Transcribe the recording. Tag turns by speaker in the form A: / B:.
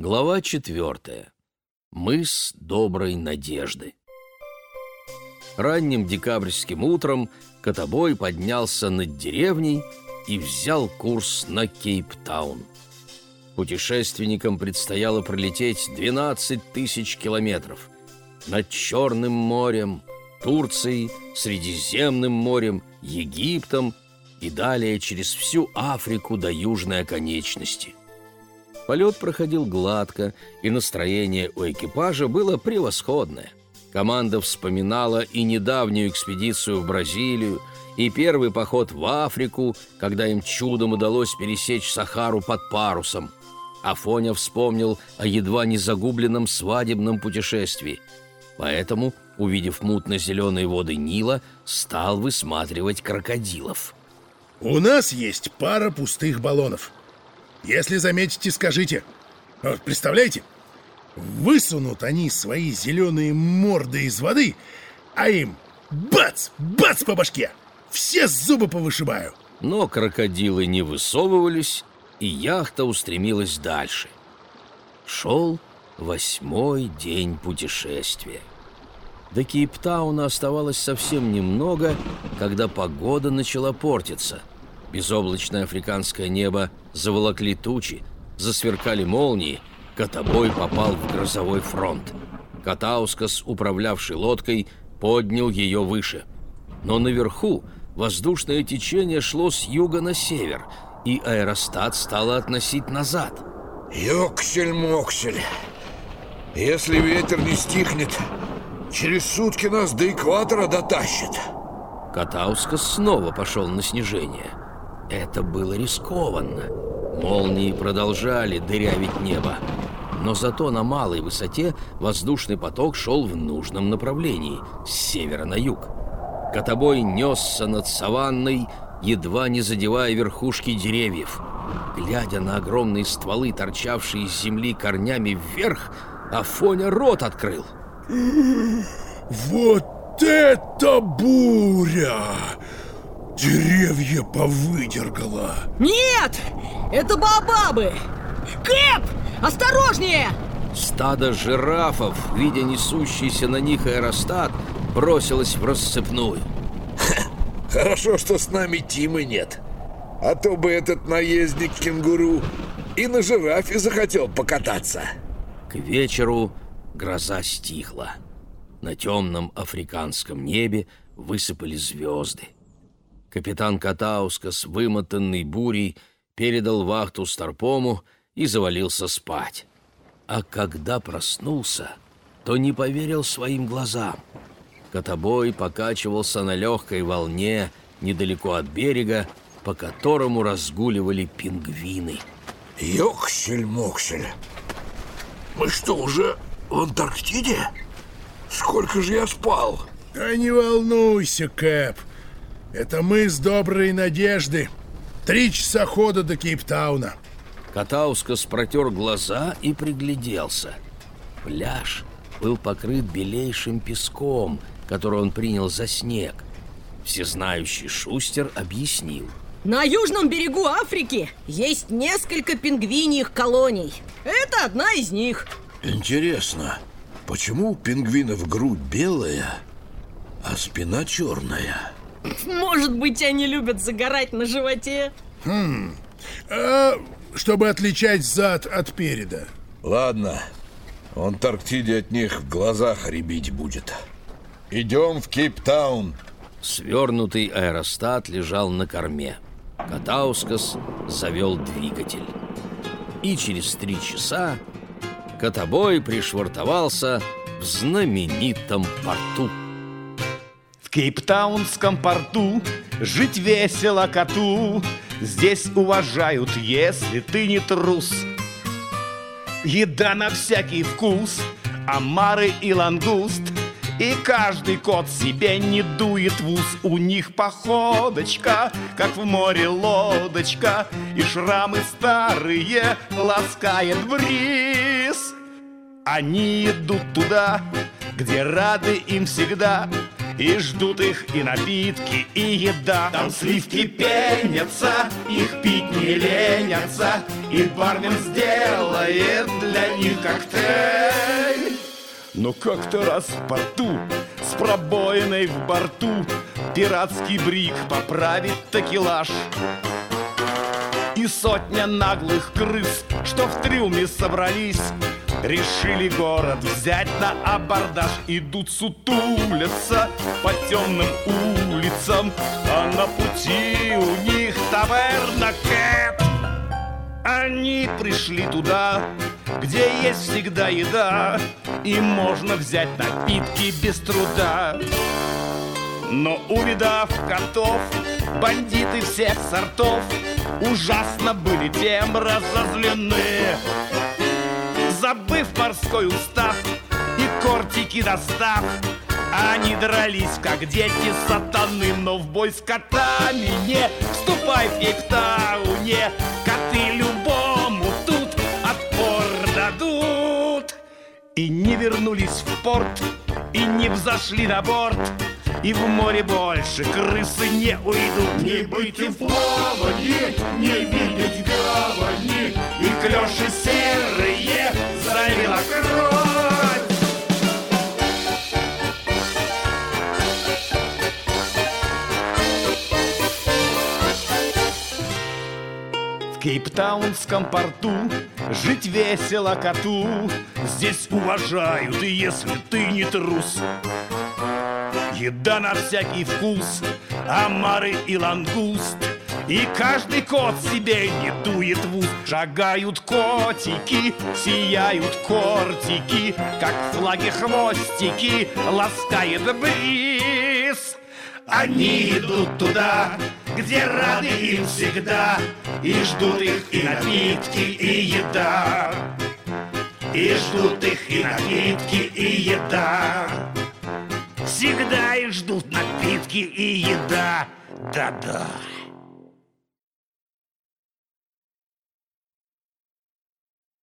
A: Глава четвертая. Мыс доброй надежды. Ранним декабрьским утром Котобой поднялся над деревней и взял курс на Кейптаун. Путешественникам предстояло пролететь 12 тысяч километров над Черным морем, Турцией, Средиземным морем, Египтом и далее через всю Африку до южной оконечности. Полет проходил гладко, и настроение у экипажа было превосходное. Команда вспоминала и недавнюю экспедицию в Бразилию, и первый поход в Африку, когда им чудом удалось пересечь Сахару под парусом. Афоня вспомнил о едва не загубленном свадебном путешествии. Поэтому, увидев мутно-зеленые воды Нила, стал высматривать крокодилов.
B: «У нас есть пара пустых баллонов», если заметите, скажите. Вот представляете, высунут они свои зеленые морды из воды, а им бац, бац по башке. Все зубы повышибаю.
A: Но крокодилы не высовывались, и яхта устремилась дальше. Шел восьмой день путешествия. До Кейптауна оставалось совсем немного, когда погода начала портиться – Безоблачное африканское небо заволокли тучи, засверкали молнии, Котобой попал в грозовой фронт. Катаускас, управлявший лодкой, поднял ее выше. Но наверху воздушное течение шло с юга на север, и аэростат стало относить назад.
C: «Ёксель-моксель! Если ветер не стихнет, через сутки нас до экватора дотащит!»
A: Катаускас снова пошел на снижение – это было рискованно. Молнии продолжали дырявить небо. Но зато на малой высоте воздушный поток шел в нужном направлении, с севера на юг. Котобой несся над саванной, едва не задевая верхушки деревьев. Глядя на огромные стволы, торчавшие из земли корнями вверх, Афоня рот открыл.
B: «Вот это буря! Деревья повыдергала.
D: Нет! Это бабабы! Кэп! Осторожнее!
A: Стадо жирафов, видя несущийся на них аэростат, бросилось в расцепную.
C: Хорошо, что с нами Тимы нет. А то бы этот наездник кенгуру и на жирафе захотел покататься.
A: К вечеру гроза стихла. На темном африканском небе высыпали звезды. Капитан Катаускас, вымотанный бурей, передал вахту Старпому и завалился спать. А когда проснулся, то не поверил своим глазам. Котобой покачивался на легкой волне недалеко от берега, по которому разгуливали пингвины.
C: Ёксель-моксель! Мы что, уже в Антарктиде? Сколько же я спал?
B: Да не волнуйся, Кэп. Это мы с доброй надежды. Три часа хода до Кейптауна.
A: Катаускас протер глаза и пригляделся. Пляж был покрыт белейшим песком, который он принял за снег. Всезнающий Шустер объяснил.
D: На южном берегу Африки есть несколько пингвиньих колоний. Это одна из них.
C: Интересно, почему у пингвинов грудь белая, а спина черная?
D: Может быть, они любят загорать на животе?
B: Хм. А, чтобы отличать зад от переда.
C: Ладно. В Антарктиде от них в глазах рябить будет. Идем в Кейптаун.
A: Свернутый аэростат лежал на корме. Катаускас завел двигатель. И через три часа Котобой пришвартовался в знаменитом порту.
E: Кейптаунском порту жить весело коту. Здесь уважают, если ты не трус. Еда на всякий вкус, омары и лангуст. И каждый кот себе не дует в ус. У них походочка, как в море лодочка. И шрамы старые ласкает бриз Они идут туда, где рады им всегда и ждут их и напитки, и еда. Там сливки пенятся, их пить не ленятся. И бармен сделает для них коктейль. Но как-то раз в порту С пробоиной в борту Пиратский брик поправит такелаж. И сотня наглых крыс Что в трюме собрались Решили город взять на абордаж. Идут сутулятся по темным улицам. А на пути у них таверна Кэт. Они пришли туда, где есть всегда еда. И можно взять напитки без труда. Но увидав котов, бандиты всех сортов Ужасно были тем разозлены Забыв морской устав и кортики достав. Они дрались, как дети сатаны Но в бой с котами не вступай в Кейптауне Коты любому тут отпор дадут. И не вернулись в порт, и не взошли на борт. И в море больше крысы не уйдут.
F: Не быть в плавании, не видеть гавани.
E: И клёши серые залила кровь. В Кейптаунском порту Жить весело коту. Здесь уважают, и если ты не трус Еда на всякий вкус, омары и лангуст И каждый кот себе не дует в ус Шагают котики, сияют кортики Как флаги хвостики ласкает бриз Они идут туда, где рады им всегда И ждут их и напитки, и еда И ждут их и напитки, и еда Всегда их ждут напитки и еда. Да-да.